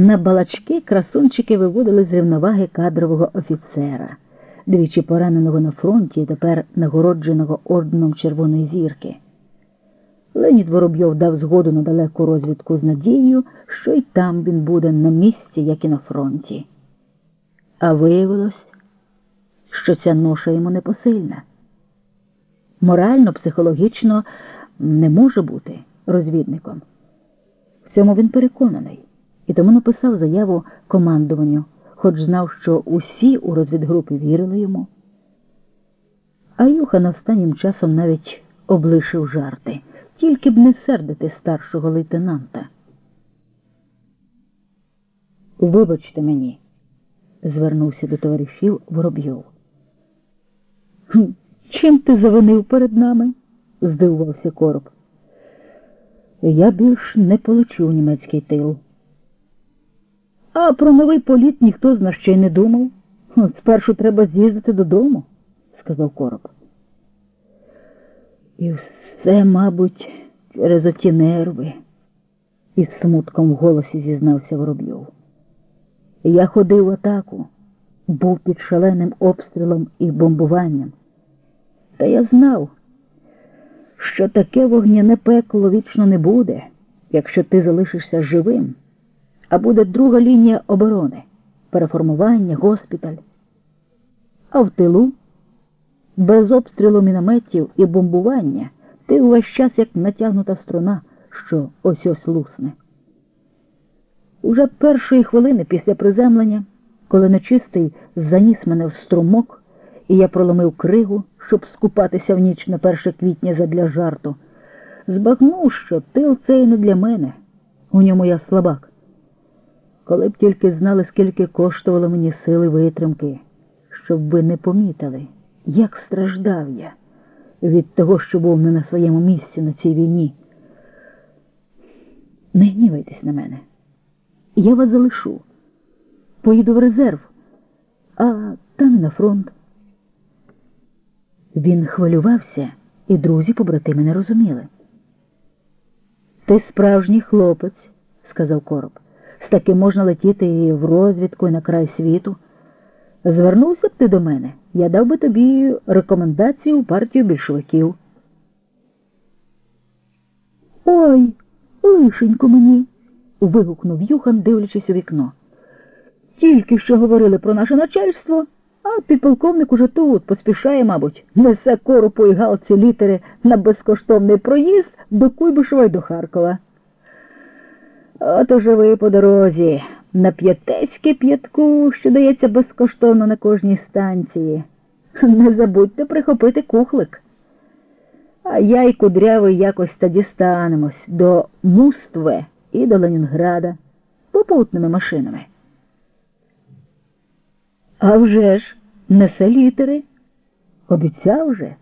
На балачки красунчики виводили з рівноваги кадрового офіцера, двічі пораненого на фронті і тепер нагородженого орденом Червоної зірки. Леонід Воробйов дав згоду на далеку розвідку з надією, що й там він буде на місці, як і на фронті. А виявилось, що ця ноша йому непосильна. Морально, психологічно не може бути розвідником. В цьому він переконаний і тому написав заяву командуванню, хоч знав, що усі у розвідгрупі вірили йому. А Юхан останнім часом навіть облишив жарти, тільки б не сердити старшого лейтенанта. Вибачте мені, звернувся до товаришів Воробйов. Чим ти завинив перед нами? здивувався короб. Я більш не полечу німецький тил. А про новий політ ніхто з нас ще й не думав. Спершу треба з'їздити додому, сказав короб. І все, мабуть, через оті нерви, із смутком в голосі зізнався Воробйов. Я ходив в атаку, був під шаленим обстрілом і бомбуванням. Та я знав, що таке вогняне пекло вічно не буде, якщо ти залишишся живим, а буде друга лінія оборони, переформування, госпіталь. А в тилу, без обстрілу мінометів і бомбування, ти увесь час як натягнута струна, що ось ось лусне. Уже першої хвилини після приземлення, коли нечистий заніс мене в струмок, і я проломив кригу, щоб скупатися в ніч на 1 квітня задля жарту, збагнув, що тил цей не для мене, у ньому я слабак. Коли б тільки знали, скільки коштувало мені сили витримки, щоб ви не помітили, як страждав я від того, що був не на своєму місці на цій війні. Не гнівайтесь на мене. Я вас залишу. Поїду в резерв, а там і на фронт. Він хвилювався, і друзі побратими не розуміли. Ти справжній хлопець, сказав короб. З таким можна летіти і в розвідку, і на край світу. Звернувся б ти до мене, я дав би тобі рекомендацію у партію більшовиків. Ой, лишенько мені вигукнув Юхан, дивлячись у вікно. Тільки що говорили про наше начальство, а підполковник уже тут поспішає, мабуть, несе коропу і галці літери на безкоштовний проїзд до Куйбишева й до Харкова. От уже ви по дорозі, на п'ятецьке п'ятку, що дається безкоштовно на кожній станції. Не забудьте прихопити кухлик. А я й кудрявий якось та дістанемось до Мустве і до Ленінграда попутними машинами. А вже ж, несе літери. Обіцяв же.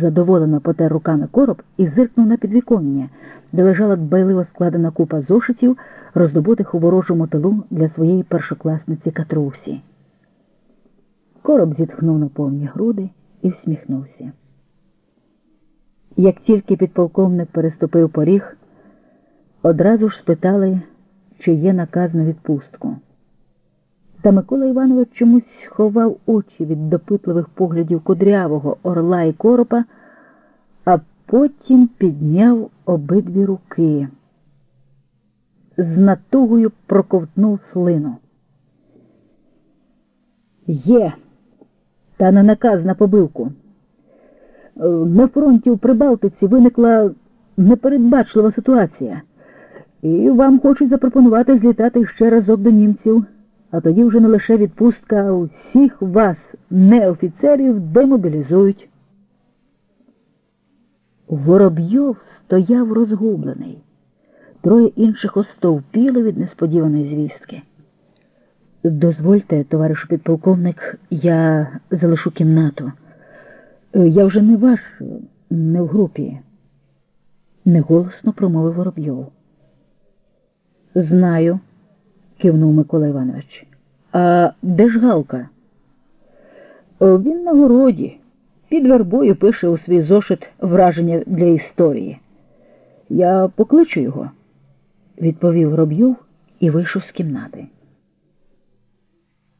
Задоволено потер руками короб і зиркнув на підвіконня, де лежала дбайливо складена купа зошитів, роздобутих у ворожому тилу для своєї першокласниці Катрусі. Короб зітхнув на повні груди і всміхнувся. Як тільки підполковник переступив поріг, Одразу ж спитали, чи є наказ на відпустку. Та Микола Іванович чомусь ховав очі від допитливих поглядів кудрявого орла і коропа, а потім підняв обидві руки. З натугою проковтнув слину. Є, та на наказ на побивку. На фронті у Прибалтиці виникла непередбачлива ситуація. І вам хочуть запропонувати злітати ще разок до німців, а тоді вже не лише відпустка, а усіх вас, неофіцерів, демобілізують. Воробйов стояв розгублений. Троє інших остовпіли від несподіваної звістки. Дозвольте, товаришу підполковник, я залишу кімнату. Я вже не ваш, не в групі, неголосно промовив Воробйов. Знаю, кивнув Микола Іванович. А де ж Галка? Він на городі. Під вербою пише у свій зошит враження для історії. Я покличу його, відповів Роб'юв і вийшов з кімнати.